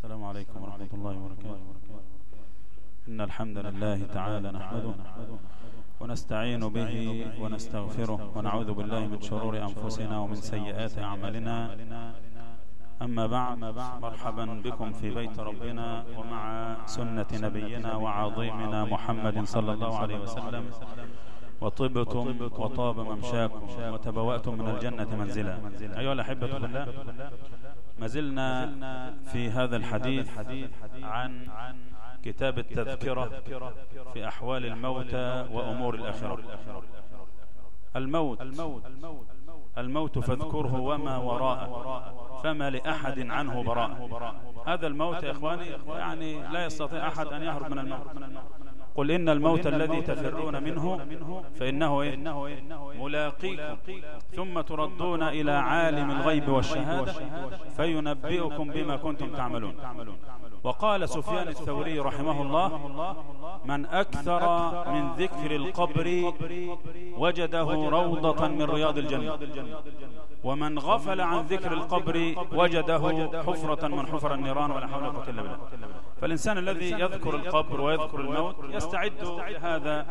السلام عليكم ورحمة الله وبركاته. إن الحمد لله تعالى نحمده ونستعين به ونستغفره ونعوذ بالله من شرور أنفسنا ومن سيئات أعمالنا. أما بعد مرحبا بكم في بيت ربنا ومع سنة نبينا وعظيمنا محمد صلى الله عليه وسلم. وطبتم وطاب ممشاكم وتبوأتم من الجنة منزلا. أيها الأحبة الله ما زلنا في هذا الحديث عن كتاب التذكرة في أحوال الموتى وأمور الآخرة. الموت الموت فاذكره وما وراءه فما لأحد عنه براء هذا الموت يا إخواني يعني لا يستطيع أحد أن يهرب من الموت. قل إن الموت الذي تفرون منه فإنه إيه؟ ملاقيكم. ثم تردون إلى عالم الغيب والشهادة فينبئكم بما كنتم تعملون. وقال سفيان الثوري رحمه الله من أكثر من ذكر القبر وجده روضة من رياض الجنة. ومن غفل عن ذكر القبر وجده حفرة من حفر النيران ولا حول ولا قوة إلا بالله. فالإنسان الذي يذكر القبر ويذكر الموت يستعد لهذا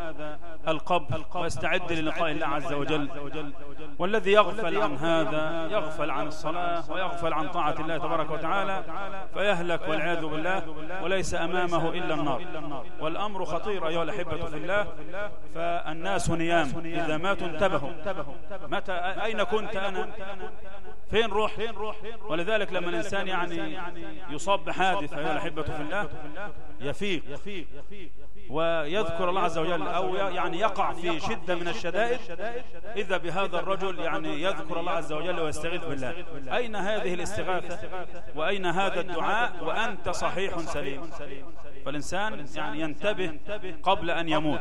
القبر ويستعد للقاء الله عز وجل. والذي يغفل عن هذا يغفل عن الصلاة ويغفل عن طاعة الله تبارك وتعالى فيهلك والعياذ بالله وليس أمامه إلا النار. والأمر خطير أيها الأحبة في الله فالناس نيام. إذا ماتوا انتبهوا. متى أين كنت أنا؟ فين روح؟ ولذلك لما الإنسان يعني يصاب بحادث أيها الأحبة في الله يفيق. ويذكر الله عز وجل أو يعني يقع في شدة من الشدائد إذا بهذا الرجل يعني يذكر الله عز وجل ويستغيث بالله. أين هذه الاستغاثة؟ وأين هذا الدعاء؟ وأنت صحيح سليم. فالإنسان يعني ينتبه قبل أن يموت.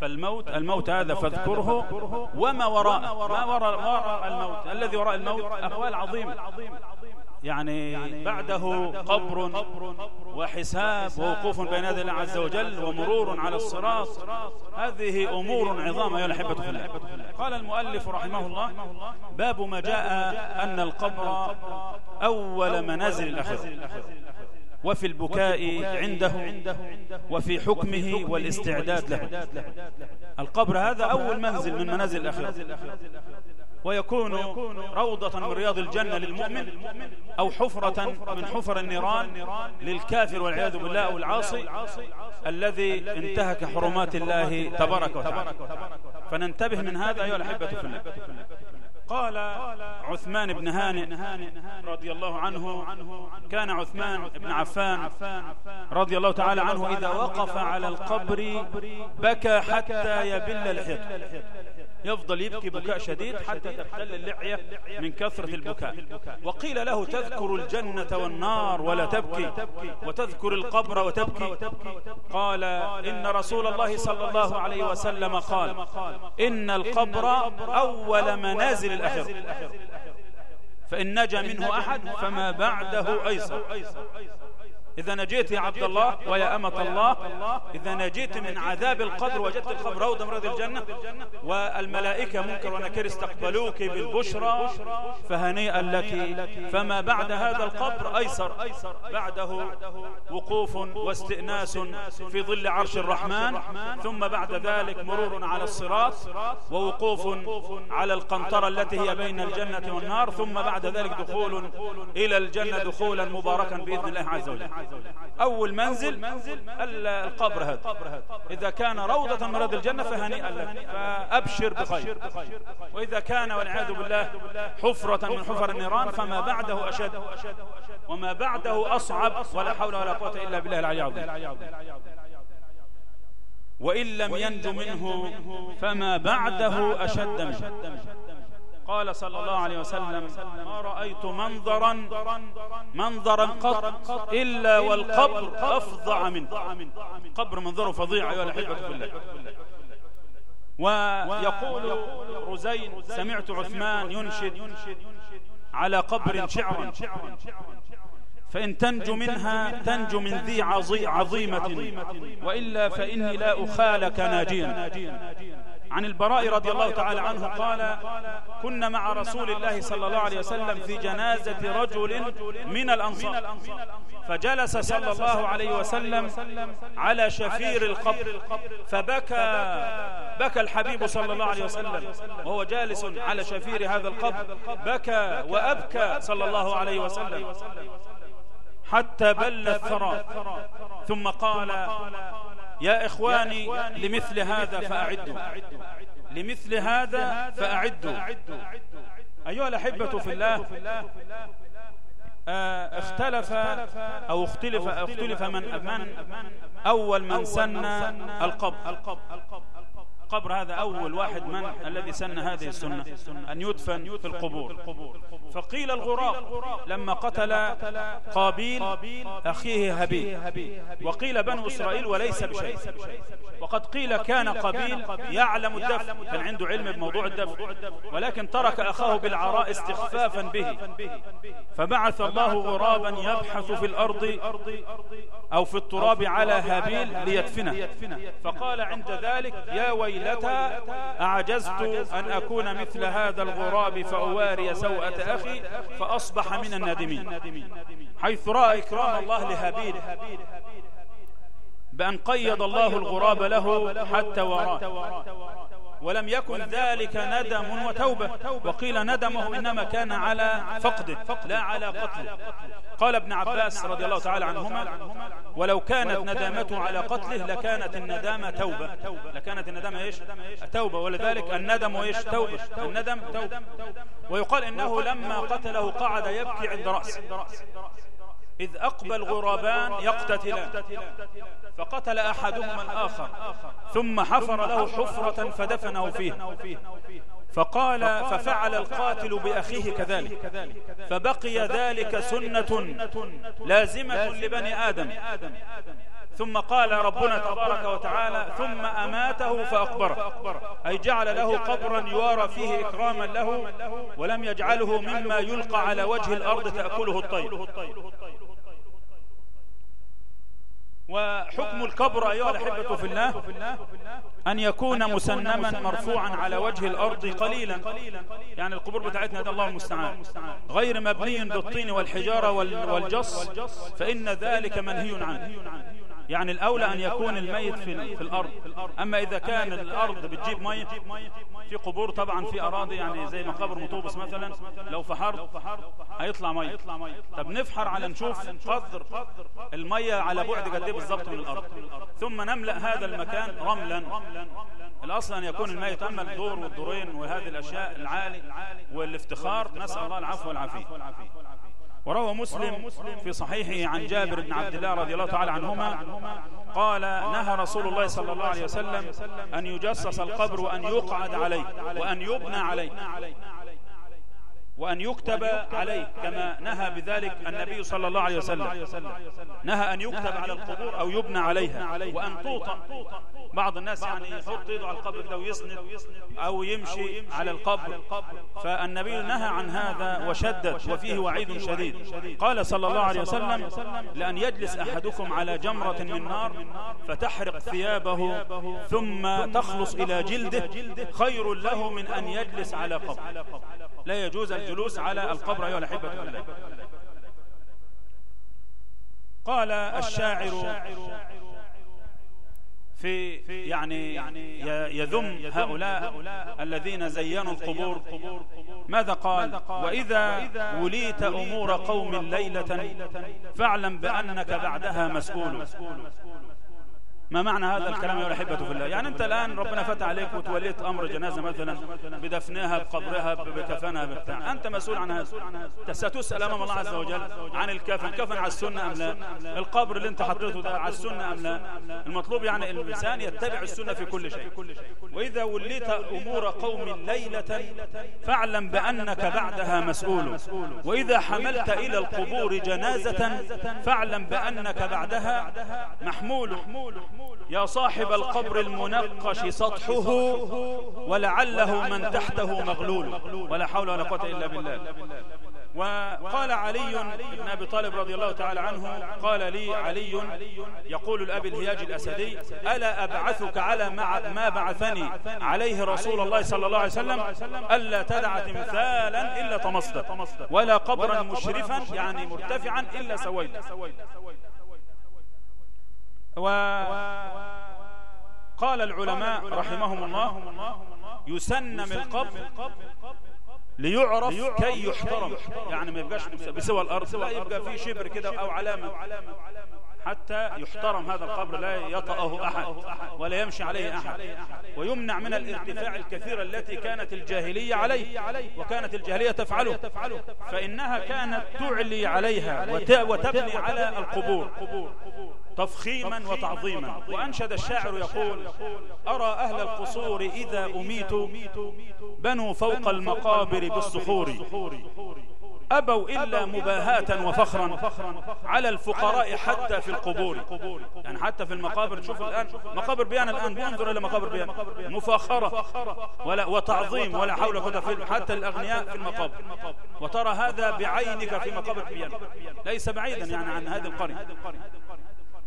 فالموت الموت هذا فاذكره وما وراء ما وراء, وراء الموت. الذي وراء الموت أهوال عظيمة. يعني بعده قبر وحساب ووقوف بين يدي الله عز وجل ومرور على الصراط. هذه أمور عظام يا الأحبة في الله. قال المؤلف رحمه الله باب ما جاء أن القبر أول منازل الأخذ وفي البكاء عنده وفي حكمه والاستعداد له. القبر هذا أول منزل من منازل الأخيرة ويكون روضة من رياض الجنة للمؤمن أو حفرة من حفر النيران للكافر والعياذ بالله أو العاصي الذي انتهك حرمات الله تبارك وتعالى. فننتبه من هذا أيها الأحبة في الله. قال عثمان بن هانئ رضي الله عنه كان عثمان بن عفان رضي الله تعالى عنه إذا وقف على القبر بكى حتى يبل الحق يفضل يبكي بكاء شديد حتى تختل اللحية من كثرة البكاء. وقيل له تذكر الجنة والنار ولا تبكي وتذكر القبر وتبكي. قال إن رسول الله صلى الله عليه وسلم قال إن القبر أول منازل الأخر فإن نجا منه أحد فما بعده أيسر. إذا نجيت يا عبد الله ويا أمة الله إذا نجيت من عذاب القبر وجدت القبر روضة من الجنة والملائكة منكر ونكر استقبلوك بالبشرى فهنيئا لك. فما بعد هذا القبر أيسر. بعده وقوف واستئناس في ظل عرش الرحمن ثم بعد ذلك مرور على الصراط ووقوف على القنطرة التي هي بين الجنة والنار ثم بعد ذلك دخول إلى الجنة دخولا مباركا بإذن الله عز وجل. أول منزل القبر هذا. إذا كان روضة من الجنة فهنيئا لك. فأبشر بخير. وإذا كان والعياذ بالله حفرة من حفر النيران فما بعده أشد. وما بعده أصعب ولا حول ولا قوة إلا بالله العلي العظيم. وإن لم ينج منه فما بعده أشد منه. قال صلى الله عليه وسلم ما رأيت منظرا منظرا قط إلا والقبر أفظع منه. قبر منظره فظيع أيها الأحبة في ويقول رزين سمعت عثمان ينشد على قبر شعرا فإن تنجو منها تنجو من ذي عظيمة وإلا فإني لا أخالك ناجيا. عن البراء رضي الله تعالى عنه قال كنا مع رسول الله صلى الله عليه وسلم في جنازة رجل من الأنصار. فجلس صلى الله عليه وسلم على شفير القبر فبكى بكى الحبيب صلى الله عليه وسلم. وهو جالس على شفير هذا القبر بكى وأبكى صلى الله عليه وسلم حتى بل الثرى ثم قال يا إخواني لمثل هذا فأعدوا. لمثل هذا فأعدوا. أيها الأحبة في الله آه، اختلف أو اختلف اختلف من من أول من سن القبر قبر هذا أول واحد من الذي سن هذه السنة أن يدفن في القبور. فقيل الغراب لما قتل قابيل أخيه هبيل. وقيل بنو إسرائيل وليس بشيء. وقد قيل كان قبيل يعلم الدفن كان عنده علم بموضوع الدفن. ولكن ترك أخاه بالعراء استخفافا به. فبعث الله غرابا يبحث في الأرض أو في التراب على هابيل ليدفنه. فقال عند ذلك يا ويلتى أعجزت أن أكون مثل هذا الغراب فأواري سوءة أخي فأصبح من النادمين حيث رأى إكرام الله لهابيل بأن قيد الله الغراب له حتى وراه ولم يكن ذلك ندم وتوبة. وقيل ندمه إنما كان على فقده لا على قتله قال ابن عباس رضي الله تعالى عنهما ولو كانت ندامته على قتله لكانت الندامة توبة. لكانت الندامة إيش؟ توبة ولذلك الندم إيش؟ توبة. الندم توبة. ويقال إنه لما قتله قعد يبكي عند رأسه. إذ أقبل غرابان يقتتلان. فقتل أحدهما الآخر. ثم حفر له حفرة فدفنه فيها. فقال ففعل القاتل بأخيه كذلك. فبقي ذلك سنة لازمة لبني آدم. ثم قال ربنا تبارك وتعالى ثم أماته فأقبره. أي جعل له قبرا يوارى فيه إكراما له ولم يجعله مما يلقى على وجه الأرض تأكله الطير. وحكم الكبر أيها الأحبة في الله أن يكون مسنما مرفوعا على وجه الأرض قليلا. يعني القبور بتاعتنا هذا الله المستعان. غير مبني بالطين والحجارة والجص فإن ذلك منهي عنه. يعني الأولى أن يكون الميت في, في الأرض. أما إذا كان الأرض بتجيب مية في قبور طبعا في أراضي يعني زي مقابر مطوبس مثلا لو فحرت هيطلع مية. طب نفحر على نشوف قدر المية على بعد قد إيه بالظبط من الأرض؟ ثم نملأ هذا المكان رملا. الأصل أن يكون الميت أما الدور والدورين وهذه الأشياء العالي والافتخار. نسأل الله العفو والعافية. وروى مسلم في صحيحه عن جابر بن عبد الله رضي الله تعالى عنهما قال نهى رسول الله صلى الله عليه وسلم أن يجسس القبر وأن يقعد عليه وأن يبنى عليه. وأن يكتب عليه كما نهى بذلك النبي صلى الله عليه وسلم. نهى أن يكتب على القبور أو يبنى عليها. وأن توطى بعض الناس يعني يحط يده على القبر كده ويسند أو يمشي على القبر. فالنبي نهى عن هذا وشدد وفيه وعيد شديد. قال صلى الله عليه وسلم لأن يجلس أحدكم على جمرة من نار فتحرق ثيابه ثم تخلص إلى جلده. خير له من أن يجلس على قبر. لا يجوز الجلوس على القبر أيها الأحبة الله. قال الشاعر في يعني يذم هؤلاء الذين زينوا القبور. ماذا قال؟ وإذا وليت أمور قوم ليلة فاعلم بأنك بعدها مسؤول. ما معنى هذا الكلام يا الأحبة في الله؟ يعني أنت الآن ربنا فتح عليك وتوليت أمر جنازة مثلا بدفنها بقبرها بكفنها بتاع أنت مسؤول عن هذا. ستسأل أمام الله عز وجل عن الكفن. كفن على السنة أم لا؟ القبر اللي أنت حطيته ده على السنة أم لا؟ المطلوب يعني الإنسان يتبع السنة في كل شيء. وإذا وليت أمور قوم ليلة فاعلم بأنك بعدها مسؤول. وإذا حملت إلى القبور جنازة فاعلم بأنك بعدها محمول. يا صاحب القبر المنقش سطحه ولعله من تحته مغلول. ولا حول ولا قوة إلا بالله. وقال علي بن أبي طالب رضي الله تعالى عنه قال لي علي يقول الأبي الهياج الأسدي ألا أبعثك على ما بعثني عليه رسول الله صلى الله عليه وسلم؟ ألا تدع تمثالا إلا طمسته ولا قبرا مشرفا يعني مرتفعا إلا سويت. وقال العلماء رحمهم الله يسنم القبر ليعرف كي يحترم. يعني ما يبقاش بسوى الأرض لا يبقى فيه شبر كده أو علامة. حتى يحترم هذا القبر لا يطأه أحد ولا يمشي عليه أحد. ويمنع من الارتفاع الكثير التي كانت الجاهلية عليه وكانت الجاهلية تفعله. فإنها كانت تعلي عليها وتبني على القبور. تفخيما وتعظيما. وأنشد الشاعر يقول أرى أهل القصور إذا أميتوا بنوا فوق المقابر بالصخور. أبوا إلا مباهاة وفخرا على الفقراء حتى في القبور. يعني حتى في المقابر تشوف الآن. مقابر بيان الآن. بينظر إلى مقابر بيان. مفاخرة ولا وتعظيم ولا حول ولا قوة حتى الأغنياء في المقابر. وترى هذا بعينك في مقابر بيان ليس بعيدا يعني عن هذه القرية.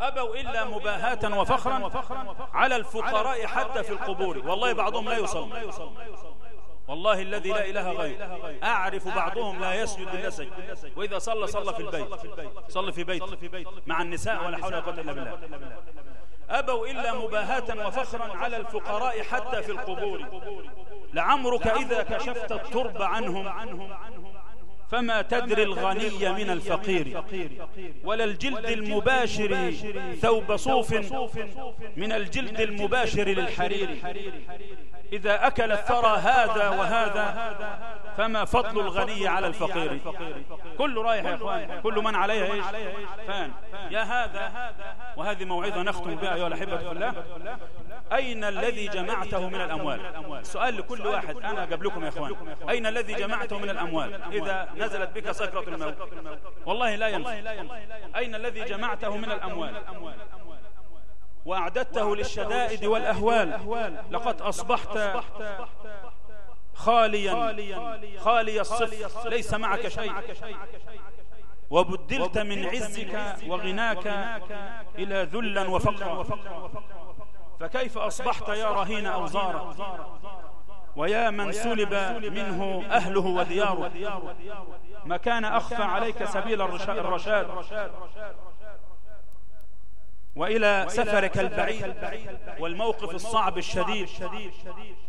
أبوا إلا مباهاة وفخرا على الفقراء حتى في القبور. والله بعضهم لا يصل والله الذي لا إله غيره. أعرف بعضهم لا يسجد للأسج وإذا صلى صلى في البيت. صلى في بيت. مع النساء ولا حول ولا قوة إلا بالله. أبوا إلا مباهاة وفخرا على الفقراء حتى في القبور. لعمرك إذا كشفت الترب عنهم. فما تدري الغني من الفقير. ولا الجلد المباشر ثوب صوف من الجلد المباشر للحرير. إذا أكل الثرى هذا وهذا فما فضل الغني على الفقير؟ كل رايح يا إخوان كل من عليها إيش؟ فان. يا هذا وهذه موعظة نختم بها أيها الأحبة في الله. أين الذي جمعته من الأموال؟ سؤال لكل واحد أنا قبلكم يا إخوان. أين الذي جمعته من الأموال؟ إذا نزلت بك سكرة الموت. والله لا ينفع. أين الذي جمعته من الأموال؟ وأعددته للشدائد والأهوال. لقد أصبحت خاليا. خالي الصف ليس معك شيء. وبدلت من عزك وغناك إلى ذلا وفقرا. فكيف أصبحت يا رهين أوزارا ويا من سلب منه أهله ودياره. ما كان أخفى عليك سبيل الرشاد. وإلى سفرك البعيد والموقف الصعب الشديد.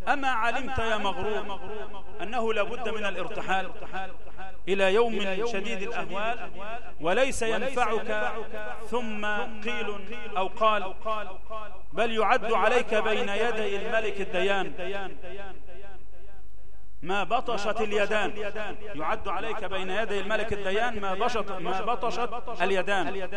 أما علمت يا مغرور أنه لابد من الارتحال إلى يوم شديد الأهوال وليس ينفعك ثم قيل أو قال. بل يعد عليك بين يدي الملك الديان. ما بطشت اليدان. يعد عليك بين يدي الملك الديان. ما بطشت, ما بطشت اليدان.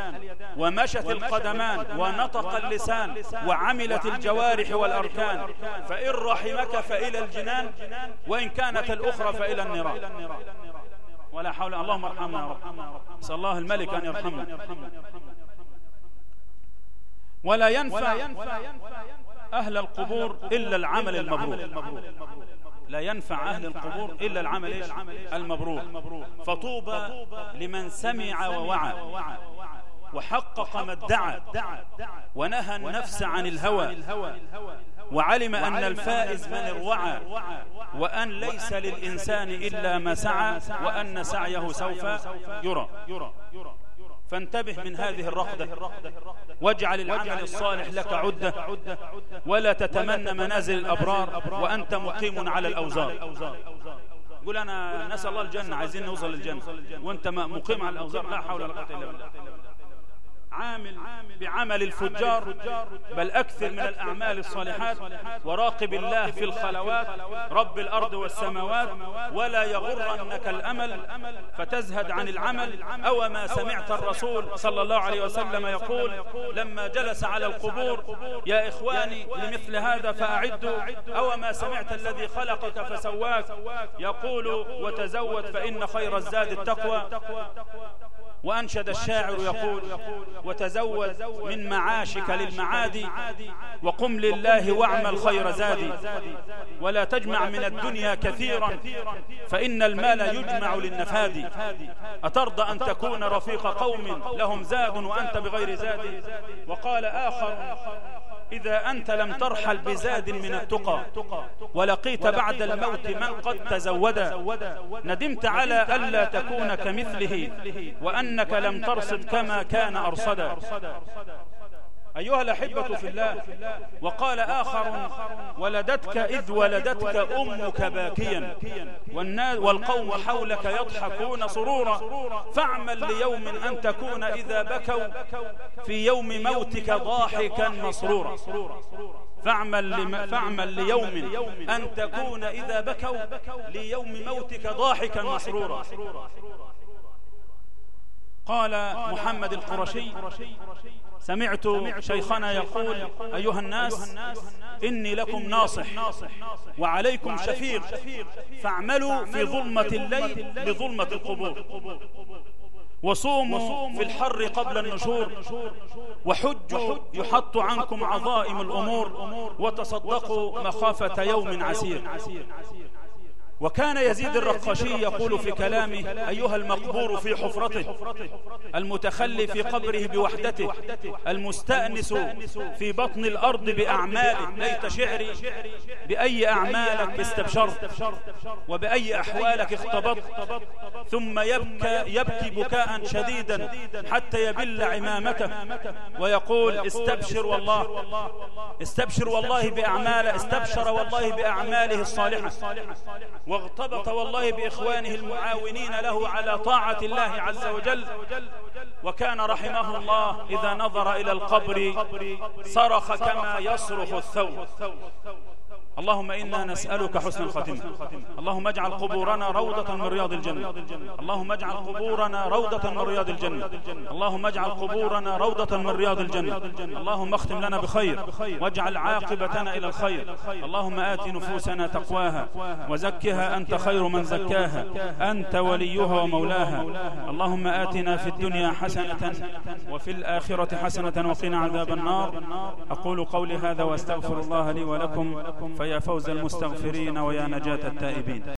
ومشت القدمان ونطق اللسان وعملت الجوارح والأركان. فإن رحمك فإلى الجنان. وإن كانت الأخرى فإلى النيران. ولا حول. اللهم ارحمنا يا رب. صلى الله الملك أن يرحمنا. ولا ينفع أهل القبور إلا العمل المبرور. لا ينفع أهل القبور إلا العمل؟ المبرور. فطوبى لمن سمع ووعى. وحقق ما ادعى ونهى النفس عن الهوى. وعلم أن الفائز من اروعى وأن ليس للإنسان إلا ما سعى. وأن سعيه سوف يرى. فانتبه من هذه الرقدة. واجعل العمل الصالح لك عدة. ولا تتمنى منازل الأبرار. وأنت مقيم على الأوزار. قول أنا نسأل الله الجنة. عايزين نوصل للجنة. وأنت مقيم على الأوزار. لا حول ولا قوة إلا بالله. عامل بعمل الفجار بل أكثر من الأعمال الصالحات وراقب الله في الخلوات رب الأرض والسماوات ولا يغرنك الأمل فتزهد عن العمل. أو ما سمعت الرسول صلى الله عليه وسلم يقول لما جلس على القبور يا إخواني لمثل هذا فأعدوا أو ما سمعت الذي خلقك فسواك؟ يقول وتزود فإن خير الزاد التقوى. وأنشد الشاعر يقول وتزود من معاشك للمعادي وقم لله واعمل خير زادي. ولا تجمع من الدنيا كثيرا فإن المال يجمع للنفاد أترضى أن تكون رفيق قوم لهم زاد وأنت بغير زاد. وقال آخر إذا أنت لم ترحل بزاد من التقى ولقيت بعد الموت من قد تزود ندمت على ألا تكون كمثله وأنك لم ترصد كما كان أرصدا. أيها الأحبة في الله وقال آخر ولدتك إذ ولدتك أمك باكيا والقوم حولك يضحكون سرورا فاعمل ليوم أن تكون إذا بكوا في يوم موتك ضاحكا مسرورا. فاعمل, لم فاعمل ليوم أن تكون إذا بكوا ليوم موتك ضاحكا مسرورا. قال محمد القرشي سمعت شيخنا يقول أيها الناس إني لكم ناصح وعليكم شفيق فاعملوا في ظلمة الليل بظلمة القبور وصوموا في الحر قبل النشور وحجوا يحط عنكم عظائم الأمور وتصدقوا مخافة يوم عسير. وكان يزيد الرقشي يقول في كلامه أيها المقبور في حفرته. المتخلي في قبره بوحدته. المستأنس في بطن الأرض بأعماله ليت شعري بأي أعمالك استبشرت. وبأي أحوالك اختبطت ثم يبكى, يبكي بكاء شديدا حتى يبل عمامته. ويقول استبشر والله. استبشر والله بأعماله استبشر والله بأعماله الصالحة. واغتبط والله بإخوانه المعاونين له على طاعة الله عز وجل. وكان رحمه الله إذا نظر إلى القبر صرخ كما يصرخ الثوب. اللهم إنا نسألك حسن الختم. اللهم اجعل قبورنا روضة من رياض الجنة. اللهم اجعل قبورنا روضة من رياض الجنة. اللهم اجعل قبورنا روضة من رياض الجنة. اللهم اختم لنا بخير واجعل عاقبتنا إلى الخير. اللهم آت نفوسنا تقواها وزكها أنت خير من زكاها. أنت وليها ومولاها. اللهم آتنا في الدنيا حسنة وفي الآخرة حسنة وقنا عذاب النار. أقول قولي هذا وأستغفر الله لي ولكم فيا فوز المستغفرين ويا نجاة التائبين.